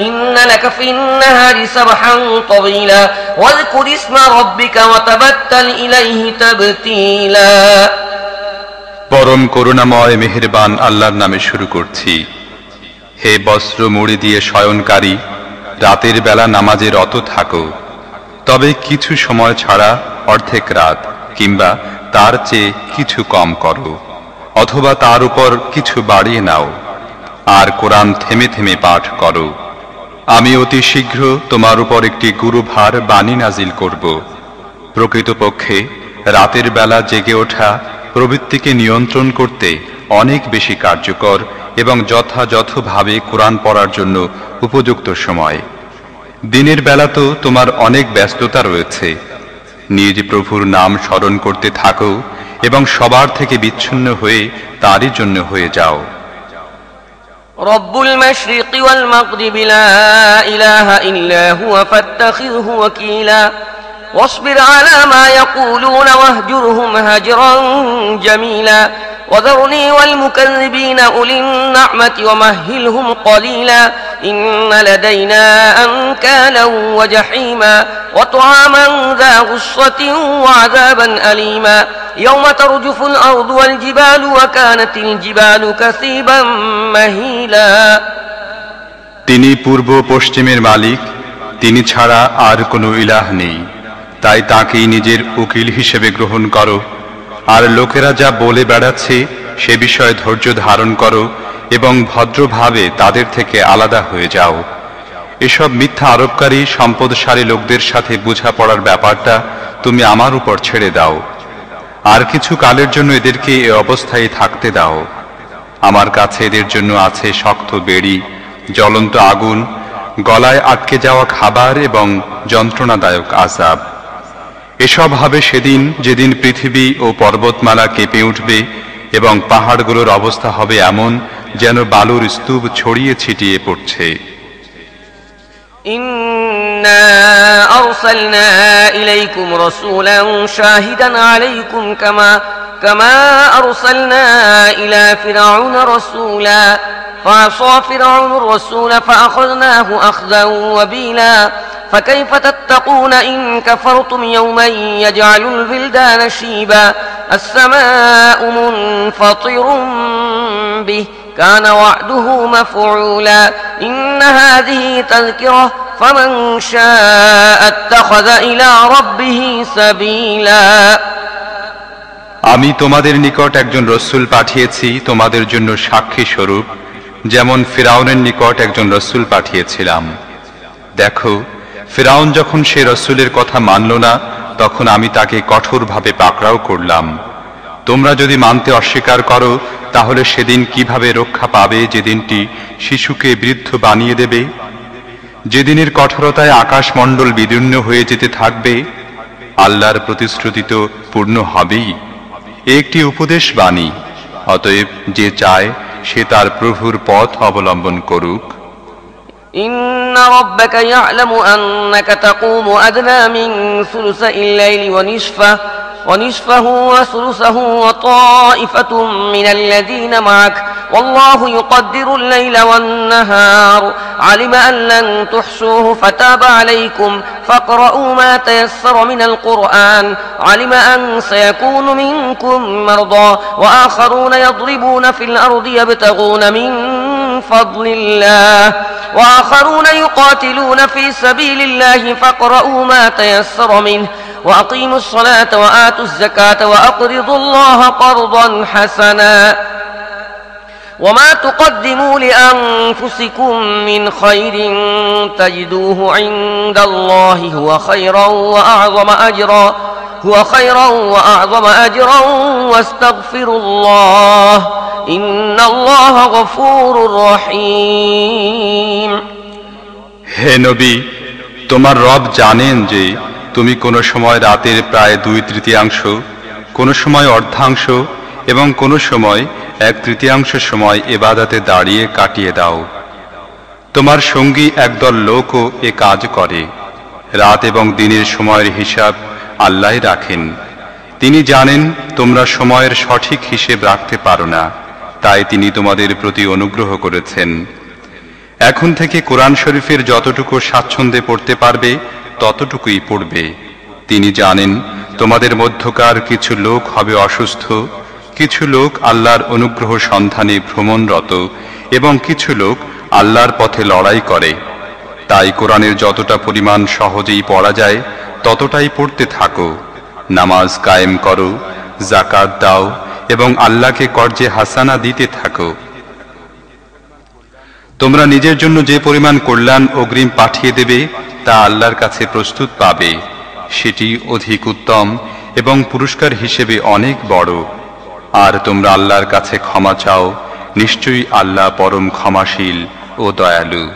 إن لك في النهار سبحا طويلا واذكر اسم ربك وتبتل إليه تبتيلا পরম করুণাময় মেহেরবান আল্লাহর নামে শুরু করছি হে বস্ত্র মুড়ি দিয়ে শয়নকারী রাতের বেলা নামাজে রত থাকো তবে কিছু সময় ছাড়া অর্ধেক রাত কিংবা তার চেয়ে কিছু কম করো অথবা তার উপর কিছু বাড়িয়ে নাও আর কোরআন থেমে থেমে পাঠ করো আমি অতি শীঘ্র তোমার উপর একটি গুরুভার বাণী নাজিল করব। প্রকৃতপক্ষে, রাতের বেলা জেগে ওঠা প্রবৃত্তিকে নিয়ন্ত্রণ করতে অনেক বেশি কার্যকর এবং যথাযথভাবে কোরআন পড়ার জন্য উপযুক্ত সময়। দিনের বেলা তো তোমার অনেক ব্যস্ততা রয়েছে। নিজ প্রভুর নাম স্মরণ করতে থাকো এবং সবার থেকে বিচ্ছিন্ন হয়ে তারই জন্য হয়ে যাও। رب المشرق والمغرب لا إله إلا هو فاتخذه وكيلا واصبر على ما يقولون واهجرهم هجرا جميلا وذرني والمكذبين أولي النعمة ومهلهم قليلا إن لدينا أنكالا وجحيما وطعاما ذا غصة وعذابا أليما يوم ترجف الأرض والجبال وكانت الجبال كثيبا مهيلا তিনি পূর্ব পশ্চিমের মালিক তিনি ছাড়া আর কোনো ইলাহ নেই তাই তাকেই নিজের উকিল হিসেবে গ্রহণ করো। আর লোকেরা যা বলে বেড়াচ্ছে, সে বিষয়ে ধৈর্য ধারণ করো এবং ভদ্রভাবে তাদের থেকে আলাদা হয়ে যাও। এসব মিথ্যা আরোপকারী, সম্পদশালী লোকদের সাথে বোঝাপড়ার ব্যাপারটা তুমি আমার উপর ছেড়ে দাও। আর কিছু কালের জন্য এদেরকে এ অবস্থায় থাকতে দাও। আমার কাছে এদের জন্য আছে শক্ত বেড়ি, জ্বলন্ত আগুন, গলায় আটকে যাওয়া খাবার এবং যন্ত্রণাদায়ক আজাব। এসব হবে সেদিন যেদিন পৃথিবী ও পর্বতমালা কেঁপে উঠবে এবং পাহাড়গুলোর অবস্থা হবে এমন যেন বালুর স্তূপ ছড়িয়ে ছিটিয়ে পড়ছে إنا أرسلنا إليكم رسولا شاهدا عليكم كما كما أرسلنا إلى فرعون رسولا فعصى فرعون الرسول فأخذناه أخذا وبيلا فكيف تتقون إن كفرتم يوما يجعل البلدان شيبا السماء منفطر به كان وعده مفعولا إن هذه تذكرة فمن شاء اتخذ إلى ربه سبيلا আমি তোমাদের নিকট একজন রসুল পাঠিয়েছি তোমাদের জন্য সাক্ষী স্বরূপ যেমন ফিরাউনের নিকট একজন রসুল পাঠিয়েছিলাম দেখো ফিরাউন যখন সে রসুলের কথা মানল না, তখন আমি তাকে কঠোরভাবে পাকড়াও করলাম। তোমরা যদি মানতে অস্বীকার করো, তাহলে সেদিন কীভাবে রক্ষা পাবে যেদিনটি শিশুকে বৃদ্ধ বানিয়ে দেবে? যেদিনের কঠোরতায় আকাশমণ্ডল বিদীর্ণ হয়ে যেতে থাকবে, আল্লাহর প্রতিশ্রুতি তো পূর্ণ হবেই। একটি উপদেশ বাণী, অতএব যে চায়, সে তার প্রভুর পথ অবলম্বন করুক। إن ربك يعلم أنك تقوم أدنى من ثلثي الليل ونصفه ونصفه وثلثه وطائفة من الذين معك. والله يقدر الليل والنهار. علم أن لن تحصوه فتاب عليكم. فاقرؤوا ما تيسر من القرآن. علم أن سيكون منكم مرضى. وآخرون يضربون في الأرض يبتغون من فضل الله. وآخرون يقاتلون في سبيل الله فاقرؤوا ما تيسر منه. وأقيموا الصلاة وآتوا الزكاة وأقرضوا الله قرضا حسنا. وما تقدموا لأنفسكم من خير تجدوه عند الله هو خيرا وأعظم أجرا. هو خيرا وأعظم أجرا واستغفروا الله. হে নবী, তোমার রব জানেন যে তুমি কোনো সময় রাতের প্রায় দুই তৃতীয়াংশ, কোনো সময় অর্ধাংশ এবং কোনো সময় এক তৃতীয়াংশ সময় এবাদাতে দাঁড়িয়ে কাটিয়ে দাও। তোমার সঙ্গী একদল লোকও এ কাজ করে। রাত এবং দিনের সময়ের হিসাব আল্লাহ রাখেন। তিনি জানেন তোমরা সময়ের সঠিক হিসেব রাখতে পারো না। তাই তিনি তোমাদের প্রতি অনুগ্রহ করেছেন। এখন থেকে কোরআন শরীফের যতটুকু স্বাচ্ছন্দ্যে পড়তে পারবে, ততটুকুই পড়বে। তিনি জানেন, তোমাদের মধ্যকার কিছু লোক হবে অসুস্থ, কিছু লোক আল্লাহর অনুগ্রহ সন্ধানে ভ্রমণরত, এবং কিছু লোক আল্লাহর পথে লড়াই করে। তাই কোরআনের যতটা পরিমাণ সহজেই পড়া যায়, ততটাই পড়তে থাকো। নামাজ কায়েম করো জাকাত দাও এবং আল্লাহকে কর্জে হাসানা দিতে থাকো। তোমরা নিজের জন্য যে পরিমাণ কল্যাণ অগ্রিম পাঠিয়ে দেবে, তা আল্লাহর কাছে প্রস্তুত পাবে। সেটি অধিক উত্তম এবং পুরস্কার হিসেবে অনেক বড়। আর তোমরা আল্লাহর কাছে ক্ষমা চাও, নিশ্চয়ই আল্লাহ পরম ক্ষমাশীল ও দয়ালু।